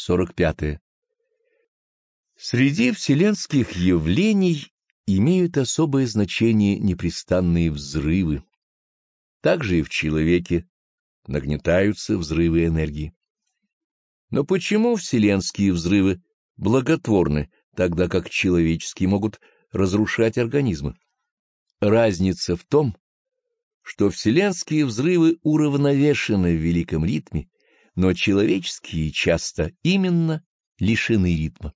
45. Среди вселенских явлений имеют особое значение непрестанные взрывы. Также и в человеке нагнетаются взрывы энергии. Но почему вселенские взрывы благотворны, тогда как человеческие могут разрушать организмы? Разница в том, что вселенские взрывы уравновешены в великом ритме, но человеческие часто именно лишены ритма.